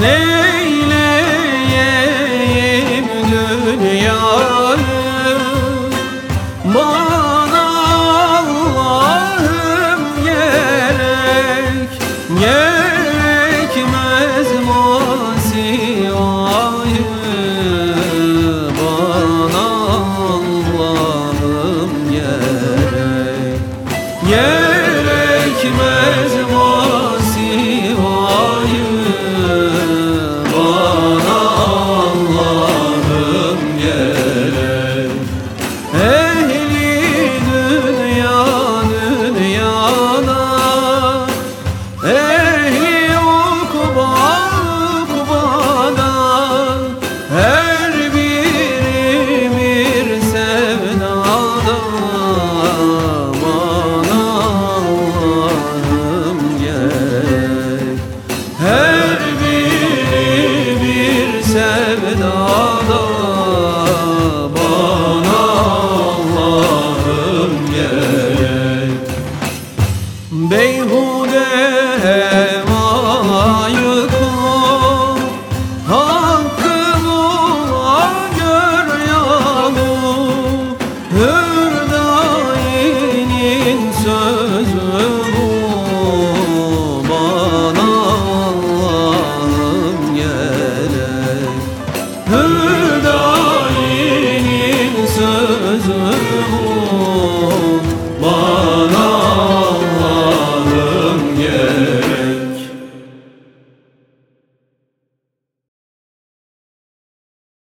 Neyleyeyim dünyayı Bana Allah'ım gerek Gerekmez masivayı Bana Allah'ım gerek Gerekmez sevdada Bana Allah'ım gerek Beyhude kov Hakkımı gör yalu Hürdayinin sözü